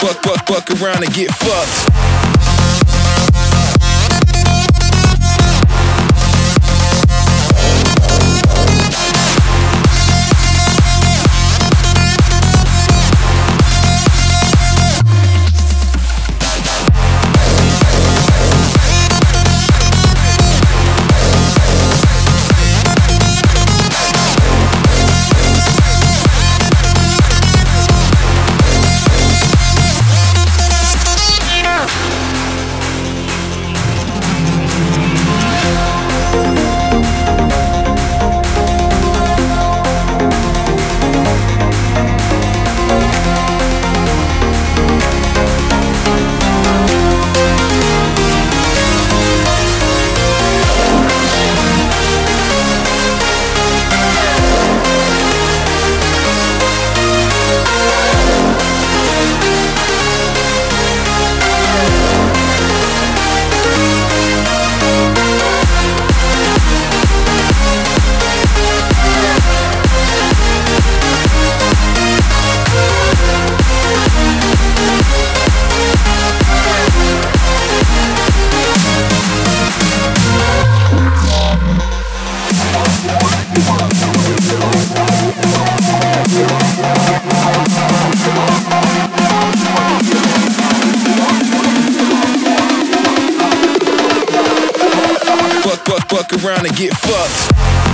Fuck, fuck, fuck around and get fucked. Fuck around and get fucked.